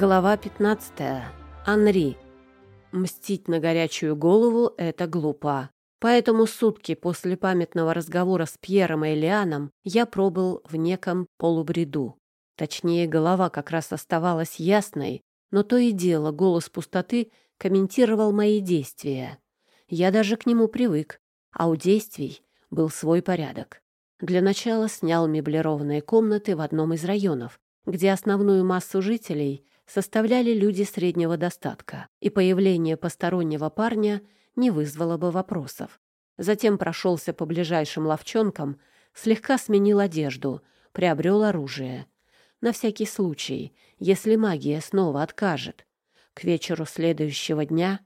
Глава 15. Анри. Мстить на горячую голову — это глупо. Поэтому сутки после памятного разговора с Пьером и Элианом я пробыл в неком полубреду. Точнее, голова как раз оставалась ясной, но то и дело голос пустоты комментировал мои действия. Я даже к нему привык, а у действий был свой порядок. Для начала снял меблированные комнаты в одном из районов, где основную массу жителей составляли люди среднего достатка, и появление постороннего парня не вызвало бы вопросов. Затем прошелся по ближайшим ловчонкам, слегка сменил одежду, приобрел оружие. На всякий случай, если магия снова откажет. К вечеру следующего дня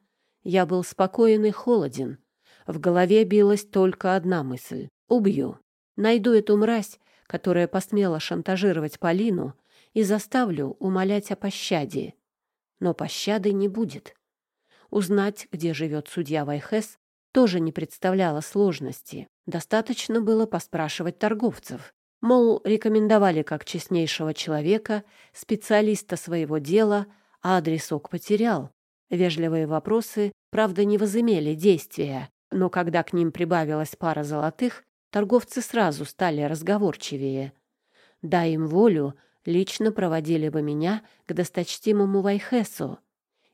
я был спокоен и холоден. В голове билась только одна мысль — убью. Найду эту мразь, которая посмела шантажировать Полину, и заставлю умолять о пощаде. Но пощады не будет. Узнать, где живет судья Вайхес, тоже не представляло сложности. Достаточно было поспрашивать торговцев. Мол, рекомендовали как честнейшего человека, специалиста своего дела, а адресок потерял. Вежливые вопросы, правда, не возымели действия, но когда к ним прибавилась пара золотых, торговцы сразу стали разговорчивее. Дай им волю, лично проводили бы меня к досточтимому Вайхесу.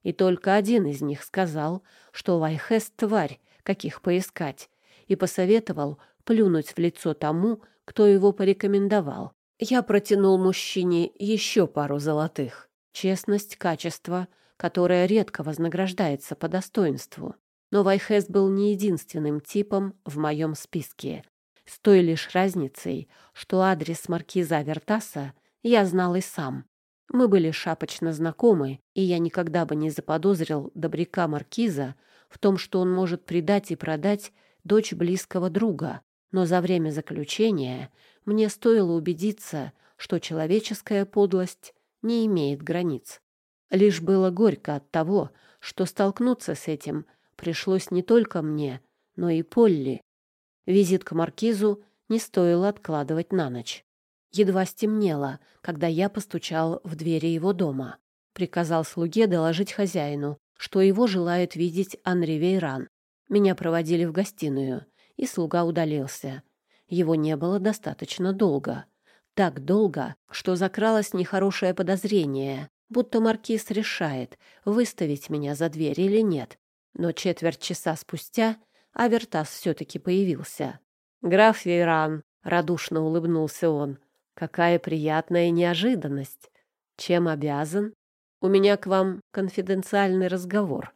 И только один из них сказал, что Вайхес — тварь, каких поискать, и посоветовал плюнуть в лицо тому, кто его порекомендовал. Я протянул мужчине еще пару золотых. Честность, качество, которое редко вознаграждается по достоинству. Но Вайхес был не единственным типом в моем списке, с той лишь разницей, что адрес маркиза Вертаса я знал и сам. Мы были шапочно знакомы, и я никогда бы не заподозрил добряка Маркиза в том, что он может предать и продать дочь близкого друга. Но за время заключения мне стоило убедиться, что человеческая подлость не имеет границ. Лишь было горько от того, что столкнуться с этим пришлось не только мне, но и Полли. Визит к Маркизу не стоило откладывать на ночь. Едва стемнело, когда я постучал в двери его дома. Приказал слуге доложить хозяину, что его желает видеть Анри Вейран. Меня проводили в гостиную, и слуга удалился. Его не было достаточно долго. Так долго, что закралось нехорошее подозрение, будто маркиз решает, выставить меня за дверь или нет. Но четверть часа спустя Авертас все-таки появился. «Граф Вейран», — радушно улыбнулся он, Какая приятная неожиданность. Чем обязан? У меня к вам конфиденциальный разговор.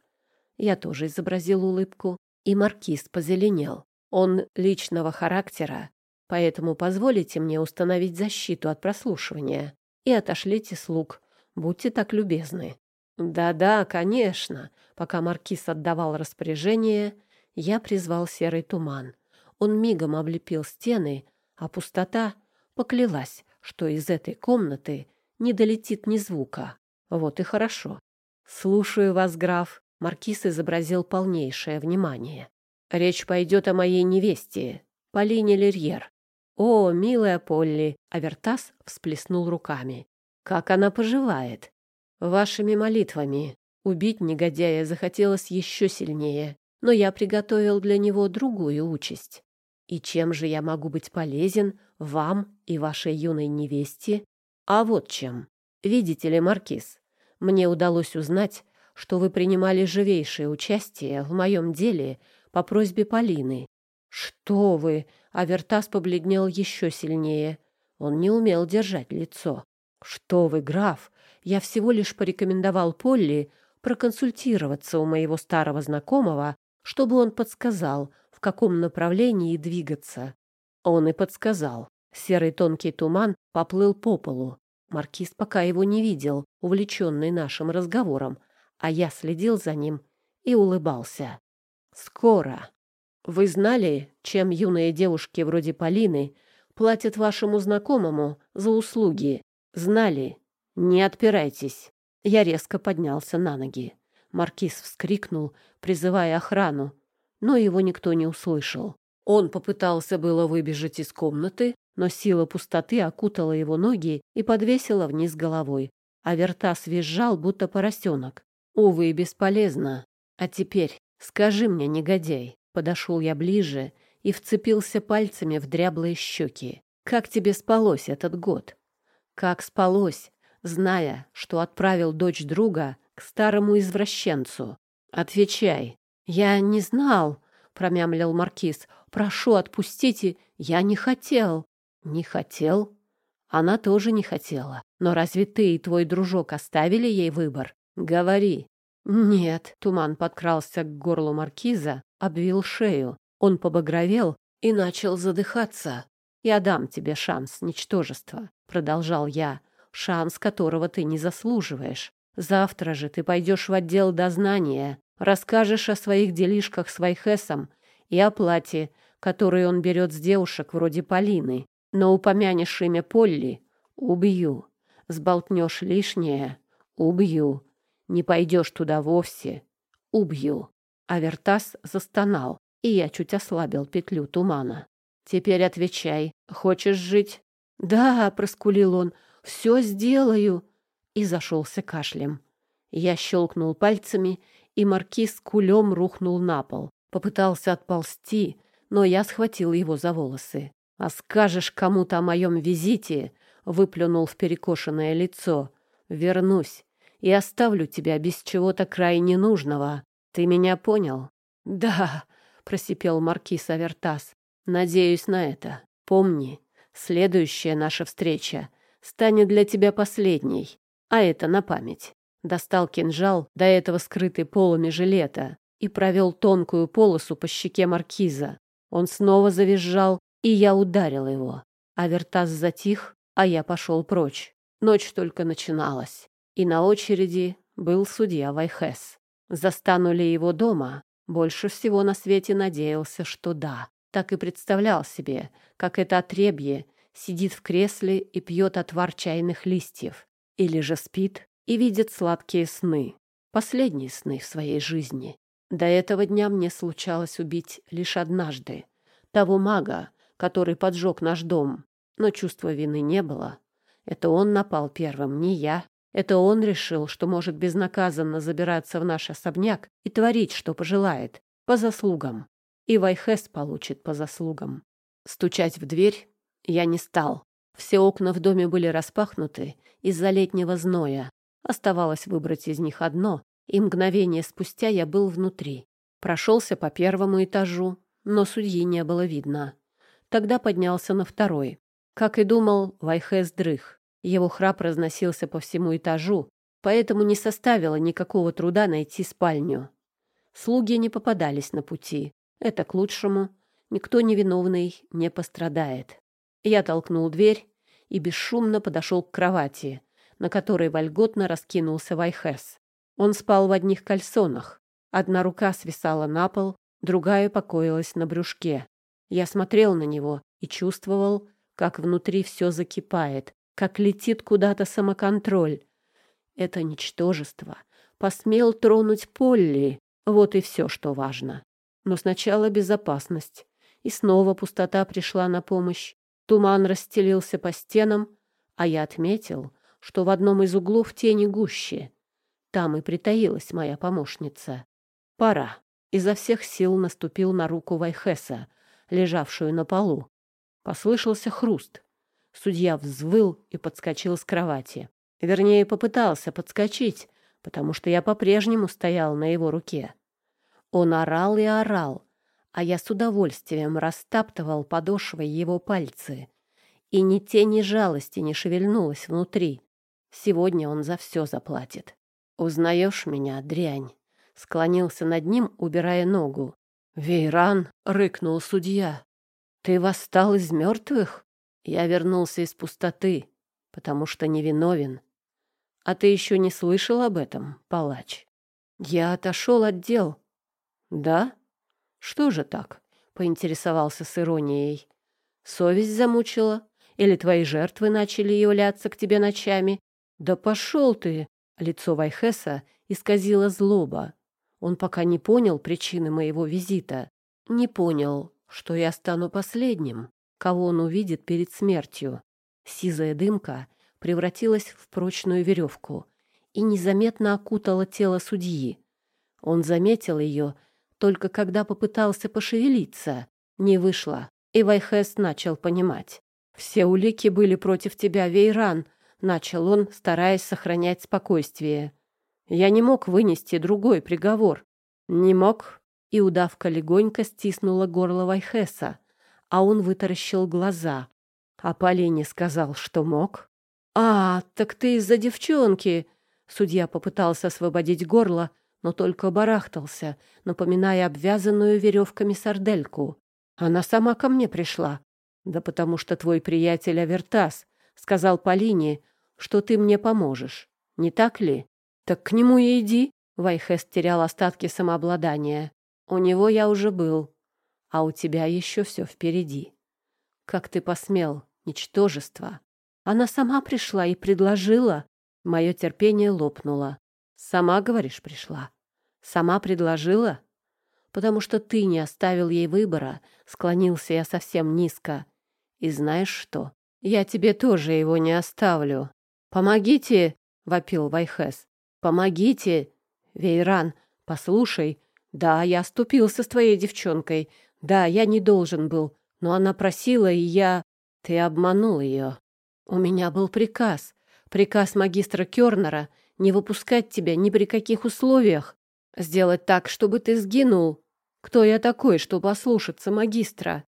Я тоже изобразил улыбку, и маркиз позеленел. Он личного характера, поэтому позволите мне установить защиту от прослушивания и отошлите слуг. Будьте так любезны. Да-да, конечно. Пока маркиз отдавал распоряжение, я призвал серый туман. Он мигом облепил стены, а пустота Поклялась, что из этой комнаты не долетит ни звука. Вот и хорошо. «Слушаю вас, граф», — маркиз изобразил полнейшее внимание. «Речь пойдет о моей невесте, Полине Лерьер». «О, милая Полли!» — Авертас всплеснул руками. «Как она поживает?» «Вашими молитвами». Убить негодяя захотелось еще сильнее, но я приготовил для него другую участь. И чем же я могу быть полезен вам и вашей юной невесте? А вот чем. Видите ли, Маркиз, мне удалось узнать, что вы принимали живейшее участие в моем деле по просьбе Полины. Что вы? Авертас побледнел еще сильнее. Он не умел держать лицо. Что вы, граф? Я всего лишь порекомендовал Полли проконсультироваться у моего старого знакомого, чтобы он подсказал, каком направлении двигаться. Он и подсказал. Серый тонкий туман поплыл по полу. Маркиз пока его не видел, увлеченный нашим разговором, а я следил за ним и улыбался. «Скоро. Вы знали, чем юные девушки вроде Полины платят вашему знакомому за услуги? Знали? Не отпирайтесь». Я резко поднялся на ноги. Маркиз вскрикнул, призывая охрану, но его никто не услышал. Он попытался было выбежать из комнаты, но сила пустоты окутала его ноги и подвесила вниз головой. а Вертас визжал, будто поросенок. Увы, бесполезно. А теперь скажи мне, негодяй, подошел я ближе и вцепился пальцами в дряблые щеки. Как тебе спалось этот год? Как спалось, зная, что отправил дочь друга к старому извращенцу? Отвечай. Я не знал, промямлил маркиз. Прошу, отпустите, я не хотел. Не хотел? Она тоже не хотела. Но разве ты и твой дружок оставили ей выбор? Говори. Нет, туман подкрался к горлу маркиза, обвил шею. Он побагровел и начал задыхаться. «Я дам тебе шанс, ничтожество», — продолжал я, «шанс, которого ты не заслуживаешь. Завтра же ты пойдешь в отдел дознания, расскажешь о своих делишках с Вайхесом и о плате, которое он берет с девушек вроде Полины но упомянешь имя Полли — убью. Сболтнешь лишнее — убью. Не пойдешь туда вовсе — убью. Авертас застонал, и я чуть ослабил петлю тумана. «Теперь отвечай. Хочешь жить?» «Да», — проскулил он, — «все сделаю». И зашелся кашлем. Я щелкнул пальцами, и маркиз кулем рухнул на пол. Попытался отползти, но я схватил его за волосы. «А скажешь кому-то о моем визите», — выплюнул в перекошенное лицо, — «вернусь и оставлю тебя без чего-то крайне нужного. Ты меня понял?» «Да», — просипел маркиз Авертас, — «надеюсь на это. Помни, следующая наша встреча станет для тебя последней, а это на память». Достал кинжал, до этого скрытый полами жилета, и провел тонкую полосу по щеке маркиза. Он снова завизжал и я ударил его. Авертас затих, а я пошел прочь. Ночь только начиналась, и на очереди был судья Вайхес. Застану ли его дома? Больше всего на свете надеялся, что да. Так и представлял себе, как это отребье сидит в кресле и пьет отвар чайных листьев. Или же спит и видит сладкие сны. Последние сны в своей жизни. До этого дня мне случалось убить лишь однажды. Того мага, который поджег наш дом. Но чувства вины не было. Это он напал первым, не я. Это он решил, что может безнаказанно забираться в наш особняк и творить, что пожелает, по заслугам. И Вайхес получит по заслугам. Стучать в дверь я не стал. Все окна в доме были распахнуты из-за летнего зноя. Оставалось выбрать из них одно, и мгновение спустя я был внутри. Прошелся по первому этажу, но судьи не было видно. Тогда поднялся на второй. Как и думал, Вайхес дрых. Его храп разносился по всему этажу, поэтому не составило никакого труда найти спальню. Слуги не попадались на пути. Это к лучшему. Никто невиновный не пострадает. Я толкнул дверь и бесшумно подошел к кровати, на которой вольготно раскинулся Вайхес. Он спал в одних кальсонах. Одна рука свисала на пол, другая покоилась на брюшке. Я смотрел на него и чувствовал, как внутри все закипает, как летит куда-то самоконтроль. Это ничтожество посмел тронуть Полли. Вот и все, что важно. Но сначала безопасность. И снова пустота пришла на помощь. Туман расстелился по стенам, а я отметил, что в одном из углов тени гуще. Там и притаилась моя помощница. Пора. Изо всех сил наступил на руку Вайхеса, лежавшую на полу. Послышался хруст. Судья взвыл и подскочил с кровати. Вернее, попытался подскочить, потому что я по-прежнему стоял на его руке. Он орал и орал, а я с удовольствием растаптывал подошвой его пальцы. И ни тени жалости не шевельнулось внутри. Сегодня он за все заплатит. «Узнаешь меня, дрянь?» Склонился над ним, убирая ногу. «Вейран!» — рыкнул судья. «Ты восстал из мертвых?» Я вернулся из пустоты, потому что невиновен. А ты еще не слышал об этом, палач? Я отошел от дел. Да? Что же так? Поинтересовался с иронией. Совесть замучила? Или твои жертвы начали являться к тебе ночами? Да пошел ты! Лицо Вайхеса исказило злоба. Он пока не понял причины моего визита. Не понял, что я стану последним, кого он увидит перед смертью. Сизая дымка превратилась в прочную веревку и незаметно окутала тело судьи. Он заметил ее только когда попытался пошевелиться. Не вышло, и Вайхес начал понимать. «Все улики были против тебя, Вейран», — начал он, стараясь сохранять спокойствие. «Я не мог вынести другой приговор». «Не мог?» И удавка легонько стиснула горло Вайхеса, а он вытаращил глаза. А Полине сказал, что мог. «А, так ты из-за девчонки!» Судья попытался освободить горло, но только барахтался, напоминая обвязанную веревками сардельку. Она сама ко мне пришла. Да потому что твой приятель Авертас сказал Полине, что ты мне поможешь. Не так ли? Так к нему и иди. Вайхест терял остатки самообладания. У него я уже был, а у тебя еще все впереди. Как ты посмел, ничтожество? Она сама пришла и предложила. Мое терпение лопнуло. Сама, говоришь, пришла. Сама предложила? Потому что ты не оставил ей выбора, склонился я совсем низко. И знаешь что? Я тебе тоже его не оставлю. Помогите, вопил Вайхес. Помогите, Вейран, послушай. Да, я оступился с твоей девчонкой. Да, я не должен был, но она просила, и я... Ты обманул ее. У меня был приказ. Приказ магистра Кёрнера не выпускать тебя ни при каких условиях. Сделать так, чтобы ты сгинул. Кто я такой, чтобы ослушаться магистра?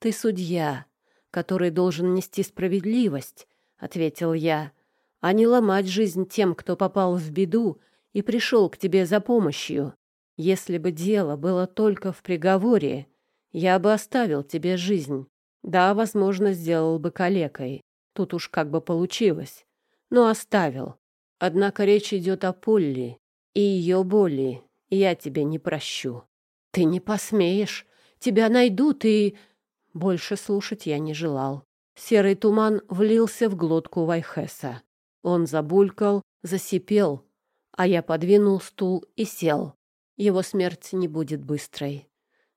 Ты судья, который должен нести справедливость, — ответил я, — а не ломать жизнь тем, кто попал в беду и пришел к тебе за помощью. Если бы дело было только в приговоре, я бы оставил тебе жизнь. Да, возможно, сделал бы калекой. Тут уж как бы получилось. Но оставил. Однако речь идет о Полли и ее боли. Я тебе не прощу. Ты не посмеешь. Тебя найдут и... Больше слушать я не желал. Серый туман влился в глотку Вайхеса. Он забулькал, засипел, а я подвинул стул и сел. Его смерть не будет быстрой.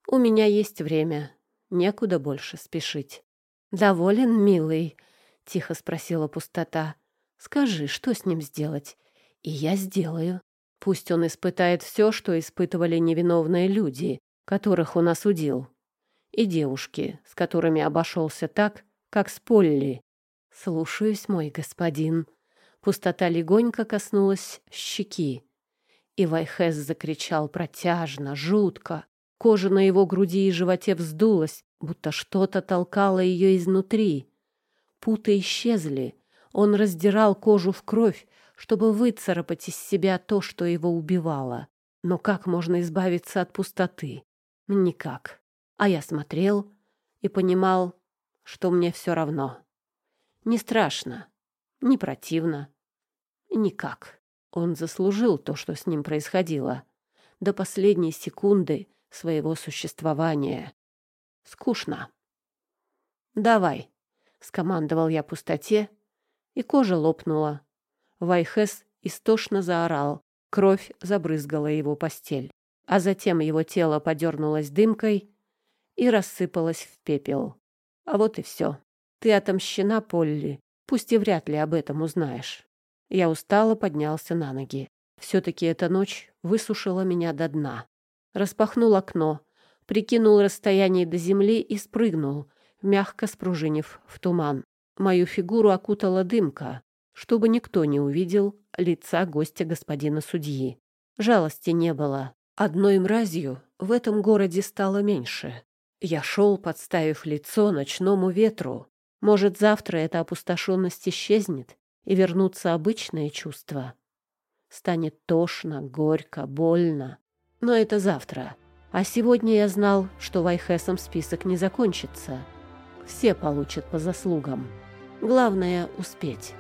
У меня есть время. Некуда больше спешить. «Доволен, милый?» — тихо спросила пустота. «Скажи, что с ним сделать?» «И я сделаю. Пусть он испытает все, что испытывали невиновные люди, которых он осудил. И девушки, с которыми обошелся так, как с Полли. Слушаюсь, мой господин». Пустота легонько коснулась щеки. И Вайхес закричал протяжно, жутко. Кожа на его груди и животе вздулась, будто что-то толкало ее изнутри. Путы исчезли. Он раздирал кожу в кровь, чтобы выцарапать из себя то, что его убивало. Но как можно избавиться от пустоты? Никак. А я смотрел и понимал, что мне все равно. Не страшно, не противно, никак. Он заслужил то, что с ним происходило. До последней секунды своего существования. Скучно. «Давай», — скомандовал я пустоте, и кожа лопнула. Вайхес истошно заорал, кровь забрызгала его постель, а затем его тело подернулось дымкой и рассыпалось в пепел. А вот и все. Ты отомщена, Полли, пусть и вряд ли об этом узнаешь. Я устало поднялся на ноги. Все-таки эта ночь высушила меня до дна. Распахнул окно, прикинул расстояние до земли и спрыгнул, мягко спружинив в туман. Мою фигуру окутала дымка, чтобы никто не увидел лица гостя господина судьи. Жалости не было. Одной мразью в этом городе стало меньше. Я шел, подставив лицо ночному ветру. Может, завтра эта опустошенность исчезнет, и вернутся обычные чувства. Станет тошно, горько, больно. Но это завтра. А сегодня я знал, что Вайхесом список не закончится. Все получат по заслугам. Главное — успеть.